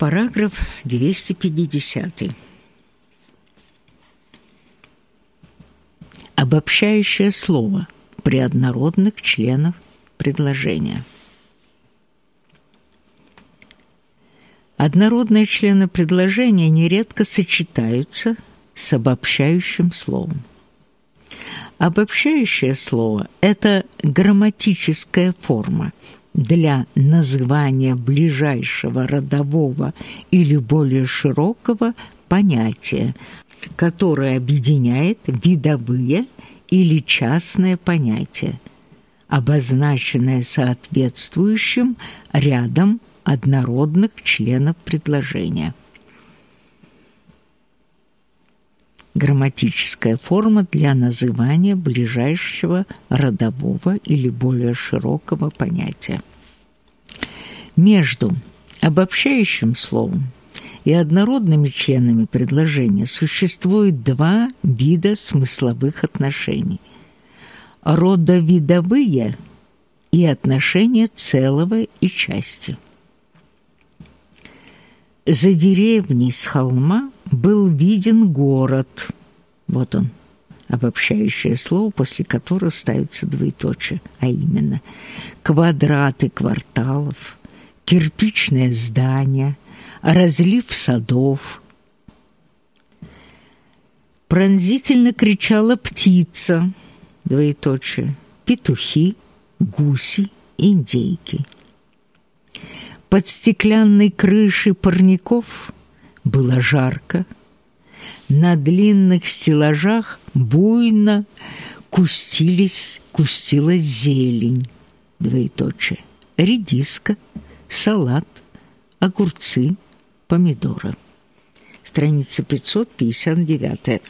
Параграф 250. Обобщающее слово при однородных членах предложения. Однородные члены предложения нередко сочетаются с обобщающим словом. Обобщающее слово – это грамматическая форма для называния ближайшего родового или более широкого понятия, которое объединяет видовые или частные понятия, обозначенное соответствующим рядом однородных членов предложения. Грамматическая форма для называния ближайшего родового или более широкого понятия. Между обобщающим словом и однородными членами предложения существует два вида смысловых отношений. Родовидовые и отношения целого и части – за деревней с холма был виден город. Вот он, обобщающее слово, после которого ставится двоеточие, а именно квадраты кварталов, кирпичное здание, разлив садов. Пронзительно кричала птица, двоеточие, петухи, гуси, индейки. Под стеклянной крышей парников было жарко. На длинных стеллажах буйно кустились, кустилась зелень, двоеточие, редиска, салат, огурцы, помидоры. Страница 559.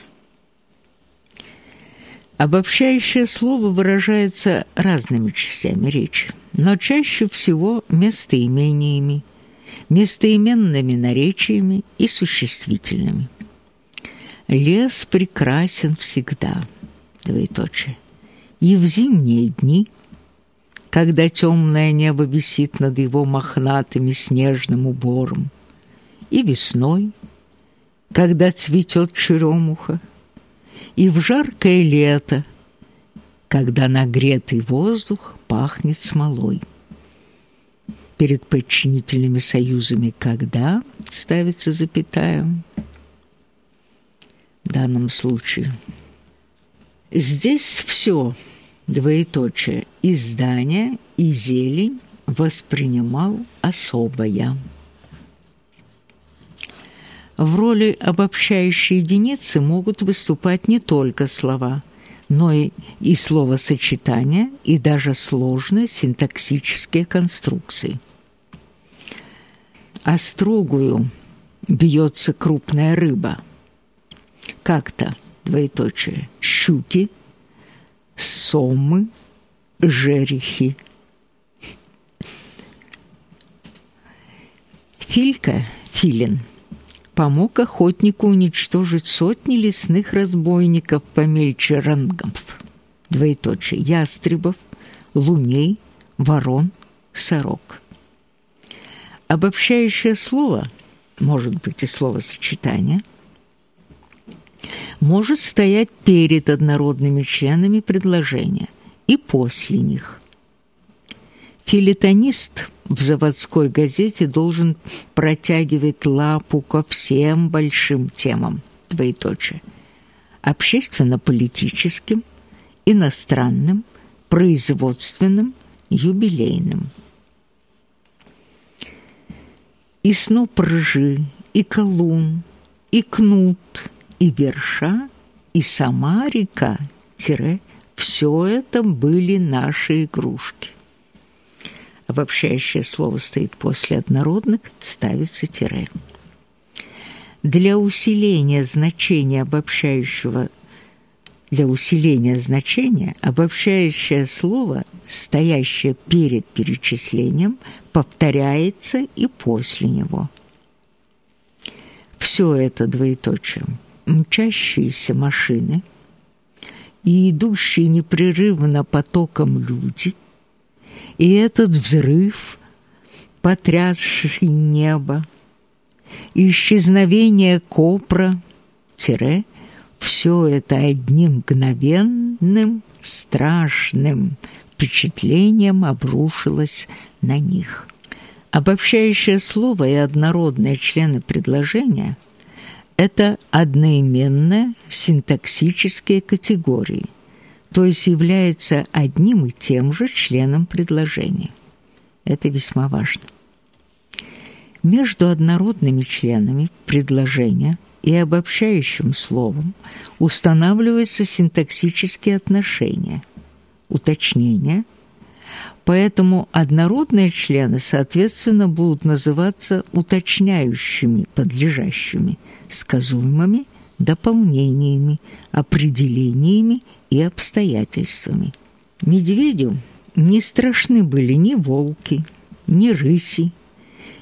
Обобщающее слово выражается разными частями речи, но чаще всего местоимениями, местоименными наречиями и существительными. Лес прекрасен всегда, двоеточие, и в зимние дни, когда темное небо висит над его мохнатым снежным убором, и весной, когда цветет черемуха, и в жаркое лето, когда нагретый воздух пахнет смолой. Перед подчинительными союзами «когда» ставится запятая в данном случае. Здесь все, двоеточие, и здание, и зелень воспринимал особое. В роли обобщающей единицы могут выступать не только слова, но и, и словосочетания, и даже сложные синтаксические конструкции. А строгую бьется крупная рыба. Как-то, двоеточие, щуки, сомы, жерехи. Филька, филин – помог охотнику уничтожить сотни лесных разбойников помельче рангов, двоеточие, ястребов, луней, ворон, сорок. Обобщающее слово, может быть и словосочетание, может стоять перед однородными членами предложения и после них. Филитонист – в заводской газете должен протягивать лапу ко всем большим темам, двоеточие, общественно-политическим, иностранным, производственным, юбилейным. И сноп ржи, и колун, и кнут, и верша, и сама река, тире, все это были наши игрушки обобщающее слово стоит после однородных, ставится тире. Для усиления значения обобщающего для усиления значения обобщающее слово, стоящее перед перечислением, повторяется и после него. Все это двоеточие. Мчащиеся машины и идущие непрерывно потоком люди – и этот взрыв, потрясший небо, исчезновение Копра, тире, все это одним мгновенным, страшным впечатлением обрушилось на них. Обобщающее слово и однородные члены предложения – это одноименные синтаксические категории, то есть является одним и тем же членом предложения. Это весьма важно. Между однородными членами предложения и обобщающим словом устанавливаются синтаксические отношения, уточнения – Поэтому однородные члены, соответственно, будут называться уточняющими, подлежащими, сказуемыми, дополнениями, определениями и обстоятельствами. Медведю не страшны были ни волки, ни рыси,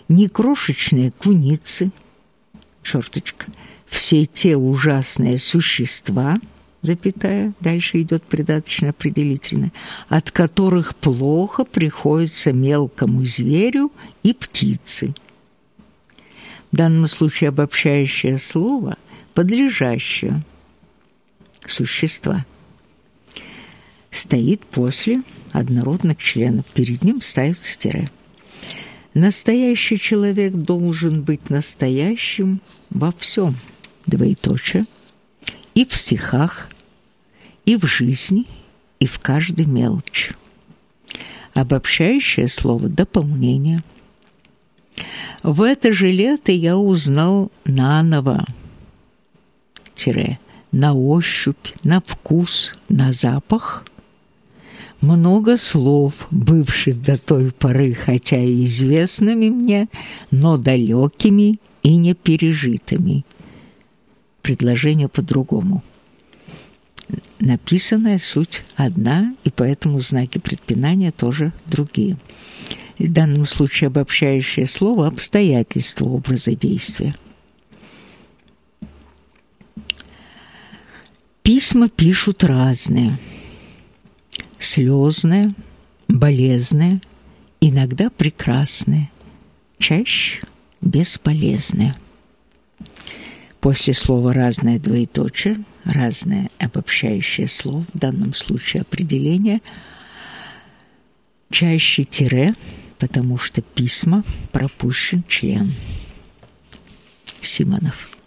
ни крошечные куницы, черточка, все те ужасные существа – запятая, дальше идет придаточно определительное, от которых плохо приходится мелкому зверю и птице. В данном случае обобщающее слово подлежащее существа стоит после однородных членов, перед ним ставится тире. Настоящий человек должен быть настоящим во всем, двоеточие, и в стихах, и в жизни, и в каждой мелочи. Обобщающее слово «дополнение». В это же лето я узнал наново, тире, на ощупь, на вкус, на запах – много слов, бывших до той поры, хотя и известными мне, но далекими и непережитыми – предложение по-другому. Написанная суть одна, и поэтому знаки предпинания тоже другие. В данном случае обобщающее слово – обстоятельство образа действия. Письма пишут разные. Слезные, болезные, иногда прекрасные, чаще бесполезные – После слова «разное» двоеточие, разное обобщающее слово, в данном случае определение, чаще тире, потому что письма пропущен член. Симонов.